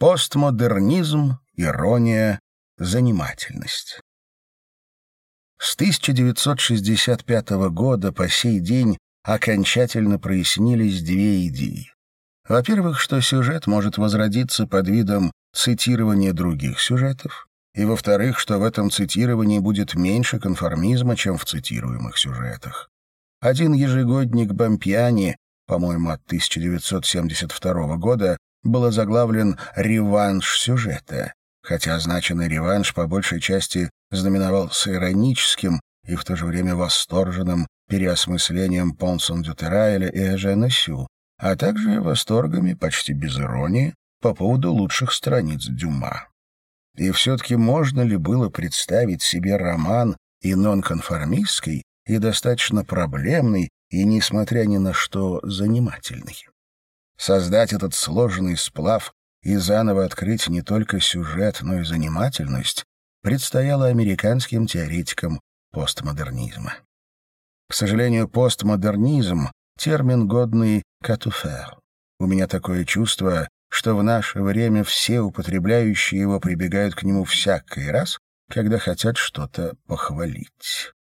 Постмодернизм, ирония, занимательность. С 1965 года по сей день окончательно прояснились две идеи. Во-первых, что сюжет может возродиться под видом цитирования других сюжетов, и, во-вторых, что в этом цитировании будет меньше конформизма, чем в цитируемых сюжетах. Один ежегодник Бампьяни, по-моему, от 1972 года, был озаглавлен «Реванш сюжета», хотя означенный реванш по большей части знаменовался ироническим и в то же время восторженным переосмыслением Понсон Дютерайля и Эжена Сю, а также восторгами, почти без иронии, по поводу лучших страниц Дюма. И все-таки можно ли было представить себе роман и нонконформистский, и достаточно проблемный, и, несмотря ни на что, занимательный? Создать этот сложный сплав и заново открыть не только сюжет, но и занимательность предстояло американским теоретикам постмодернизма. К сожалению, постмодернизм — термин, годный «катуфер». У меня такое чувство, что в наше время все употребляющие его прибегают к нему всякий раз, когда хотят что-то похвалить.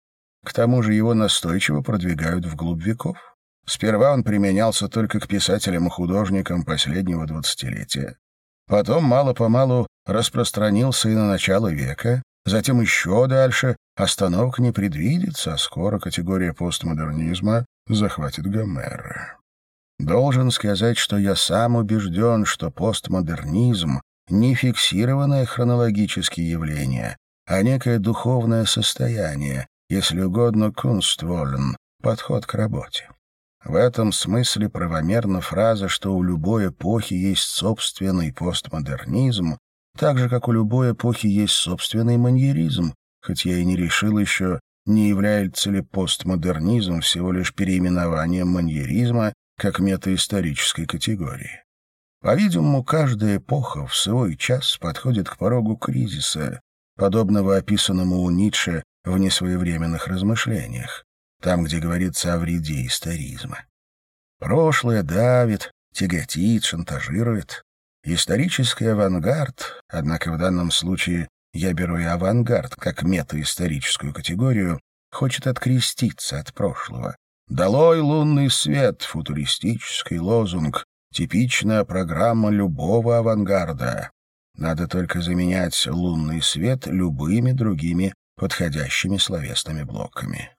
К тому же его настойчиво продвигают вглубь веков. Сперва он применялся только к писателям и художникам последнего двадцатилетия. Потом мало-помалу распространился и на начало века, затем еще дальше, остановок не предвидится, а скоро категория постмодернизма захватит Гомера. Должен сказать, что я сам убежден, что постмодернизм — не фиксированное хронологическое явление, а некое духовное состояние, если угодно, кунстволен, подход к работе. В этом смысле правомерна фраза, что у любой эпохи есть собственный постмодернизм, так же, как у любой эпохи есть собственный маньеризм, хоть я и не решил еще, не является ли постмодернизм всего лишь переименованием маньеризма как метаисторической категории. По-видимому, каждая эпоха в свой час подходит к порогу кризиса, подобного описанному у Ницше в несвоевременных размышлениях там, где говорится о вреде историзма. Прошлое давит, тяготит, шантажирует. Исторический авангард, однако в данном случае я беру и авангард как метаисторическую категорию, хочет откреститься от прошлого. «Долой лунный свет» — футуристический лозунг, типичная программа любого авангарда. Надо только заменять лунный свет любыми другими подходящими словесными блоками.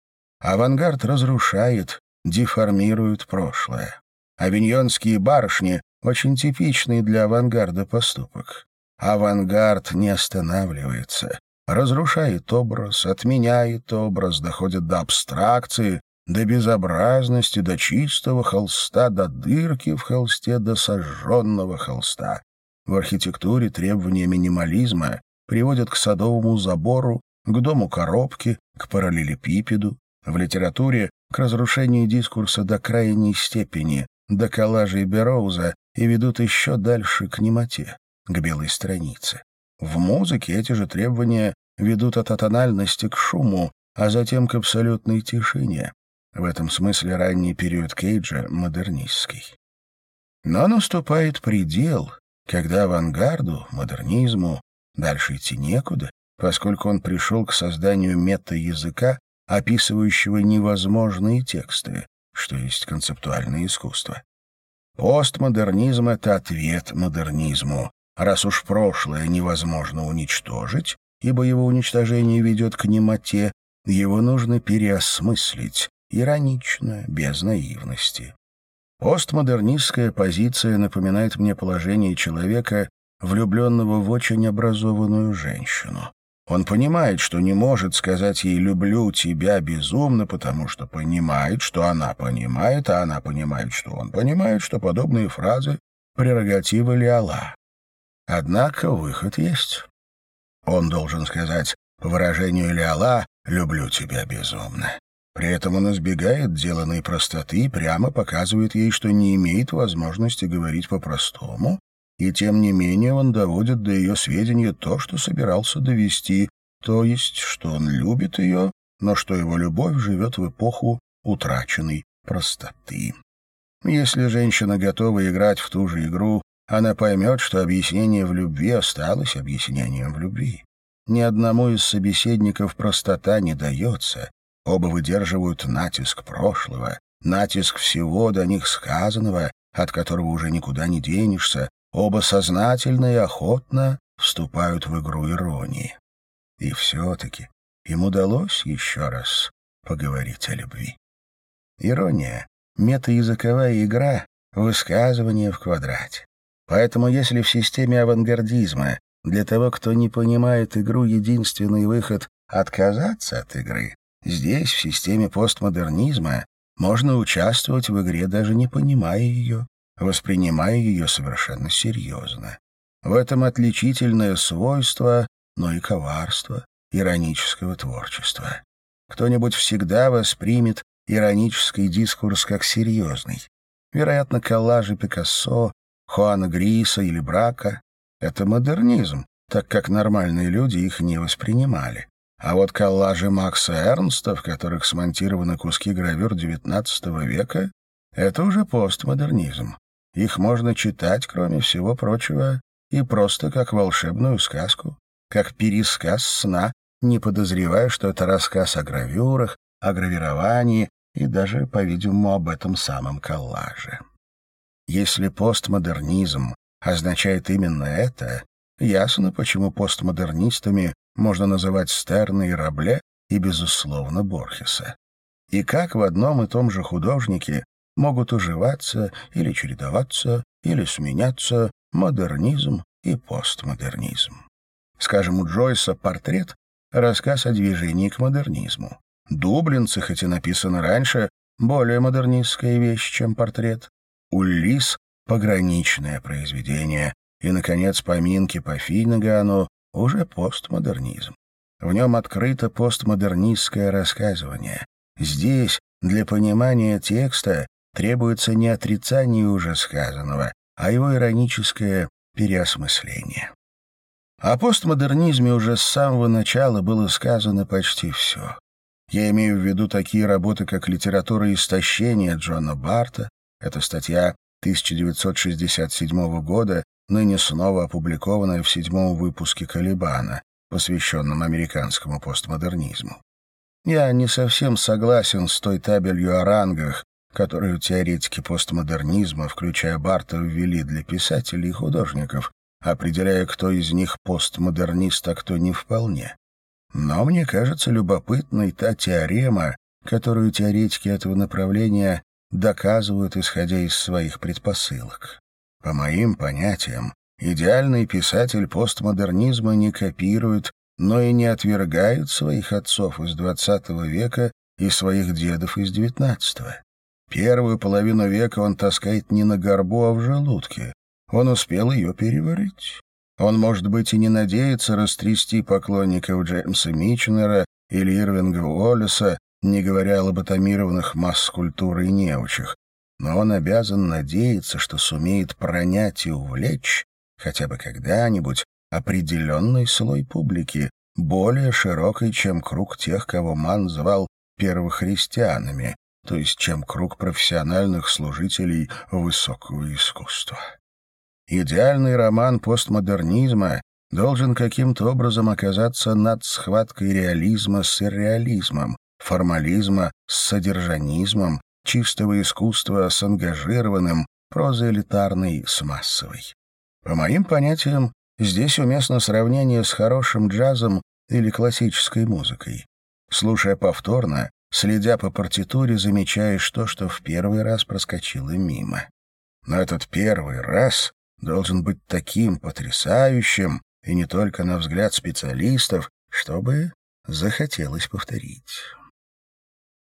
Авангард разрушает, деформирует прошлое. Авиньонские барышни — очень типичный для авангарда поступок. Авангард не останавливается, разрушает образ, отменяет образ, доходит до абстракции, до безобразности, до чистого холста, до дырки в холсте, до сожженного холста. В архитектуре требования минимализма приводят к садовому забору, к дому коробки, к параллелепипеду, в литературе к разрушению дискурса до крайней степени, до коллажей Бероуза и ведут еще дальше к немоте, к белой странице. В музыке эти же требования ведут от атональности к шуму, а затем к абсолютной тишине. В этом смысле ранний период Кейджа модернистский. Но наступает предел, когда авангарду, модернизму, дальше идти некуда, поскольку он пришел к созданию мета-языка, описывающего невозможные тексты, что есть концептуальное искусство. Постмодернизм — это ответ модернизму. Раз уж прошлое невозможно уничтожить, ибо его уничтожение ведет к немоте, его нужно переосмыслить, иронично, без наивности. Постмодернистская позиция напоминает мне положение человека, влюбленного в очень образованную женщину. Он понимает, что не может сказать ей «люблю тебя» безумно, потому что понимает, что она понимает, а она понимает, что он понимает, что подобные фразы — прерогатива Лиала. Однако выход есть. Он должен сказать, по выражению Лиала, «люблю тебя безумно». При этом он избегает деланной простоты и прямо показывает ей, что не имеет возможности говорить по-простому, и тем не менее он доводит до ее сведения то, что собирался довести, то есть, что он любит ее, но что его любовь живет в эпоху утраченной простоты. Если женщина готова играть в ту же игру, она поймет, что объяснение в любви осталось объяснением в любви. Ни одному из собеседников простота не дается. Оба выдерживают натиск прошлого, натиск всего до них сказанного, от которого уже никуда не денешься. Оба сознательно и охотно вступают в игру иронии. И все-таки им удалось еще раз поговорить о любви. Ирония — метаязыковая игра, высказывание в квадрате. Поэтому если в системе авангардизма для того, кто не понимает игру, единственный выход — отказаться от игры, здесь, в системе постмодернизма, можно участвовать в игре, даже не понимая ее, воспринимая ее совершенно серьезно. В этом отличительное свойство, но и коварство иронического творчества. Кто-нибудь всегда воспримет иронический дискурс как серьезный. Вероятно, коллажи Пикассо Хуана Гриса или Брака — это модернизм, так как нормальные люди их не воспринимали. А вот коллажи Макса Эрнста, в которых смонтированы куски гравюр XIX века, это уже постмодернизм. Их можно читать, кроме всего прочего, и просто как волшебную сказку, как пересказ сна, не подозревая, что это рассказ о гравюрах, о гравировании и даже, по-видимому, об этом самом коллаже. Если постмодернизм означает именно это, ясно, почему постмодернистами можно называть Стерна и Рабле и, безусловно, Борхеса. И как в одном и том же художнике могут уживаться или чередоваться, или сменяться модернизм и постмодернизм. Скажем, у Джойса портрет — рассказ о движении к модернизму. Дублинцы, хоть и написано раньше, более модернистская вещь, чем портрет. Уллис — пограничное произведение, и, наконец, поминки по Финneгану — уже постмодернизм. В нем открыто постмодернистское рассказывание. Здесь для понимания текста требуется не отрицание уже сказанного, а его ироническое переосмысление. О постмодернизме уже с самого начала было сказано почти все. Я имею в виду такие работы, как «Литература истощения» Джона Барта, это статья 1967 года, ныне снова опубликованная в седьмом выпуске «Калибана», посвященном американскому постмодернизму. Я не совсем согласен с той табелью о рангах, которую теоретики постмодернизма, включая Барта, ввели для писателей и художников, определяя, кто из них постмодернист, а кто не вполне. Но мне кажется любопытной та теорема, которую теоретики этого направления доказывают, исходя из своих предпосылок. По моим понятиям, идеальный писатель постмодернизма не копирует, но и не отвергает своих отцов из XX века и своих дедов из XIX. Первую половину века он таскает не на горбу, а в желудке. Он успел ее переварить. Он, может быть, и не надеется растрясти поклонников Джеймса Мичнера или Ирвинга Уоллеса, не говоря о лоботомированных масс культуры и неучих, но он обязан надеяться, что сумеет пронять и увлечь хотя бы когда-нибудь определенный слой публики, более широкий, чем круг тех, кого Ман звал первохристианами, то есть чем круг профессиональных служителей высокого искусства. Идеальный роман постмодернизма должен каким-то образом оказаться над схваткой реализма с ирреализмом, формализма с содержанизмом, чистого искусства с ангажированным, прозы элитарной с массовой. По моим понятиям, здесь уместно сравнение с хорошим джазом или классической музыкой. Слушая повторно, следя по партитуре, замечаешь то, что в первый раз проскочило мимо. Но этот первый раз должен быть таким потрясающим, и не только на взгляд специалистов, чтобы захотелось повторить.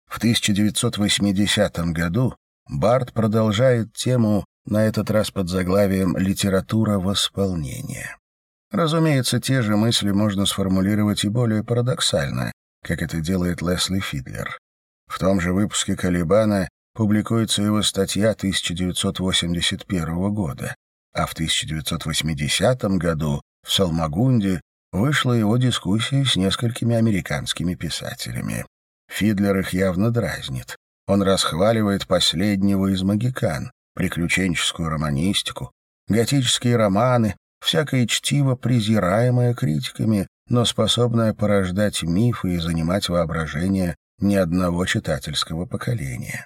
В 1980 году Барт продолжает тему, на этот раз под заглавием «Литература восполнения». Разумеется, те же мысли можно сформулировать и более парадоксально, как это делает Лесли Фидлер. В том же выпуске «Калибана» публикуется его статья 1981 года а в 1980 году в Салмагунде вышла его дискуссия с несколькими американскими писателями. Фидлер их явно дразнит. Он расхваливает последнего из магикан, приключенческую романистику, готические романы, всякое чтиво, презираемое критиками, но способное порождать мифы и занимать воображение ни одного читательского поколения.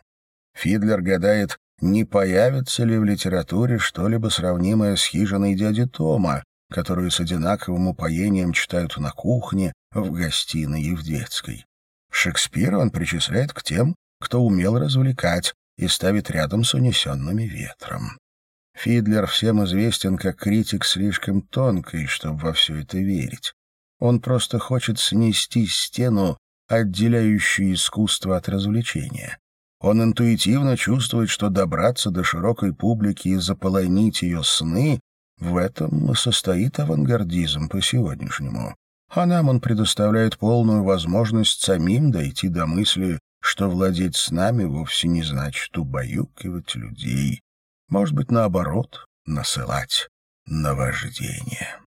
Фидлер гадает, не появится ли в литературе что-либо сравнимое с хижиной дяди Тома, которую с одинаковым упоением читают на кухне, в гостиной и в детской. Шекспира он причисляет к тем, кто умел развлекать и ставит рядом с унесенными ветром. Фидлер всем известен как критик слишком тонкий, чтобы во все это верить. Он просто хочет снести стену, отделяющую искусство от развлечения. Он интуитивно чувствует, что добраться до широкой публики и заполонить ее сны — в этом и состоит авангардизм по-сегодняшнему. А нам он предоставляет полную возможность самим дойти до мысли, что владеть с нами вовсе не значит убаюкивать людей. Может быть, наоборот, насылать наваждение.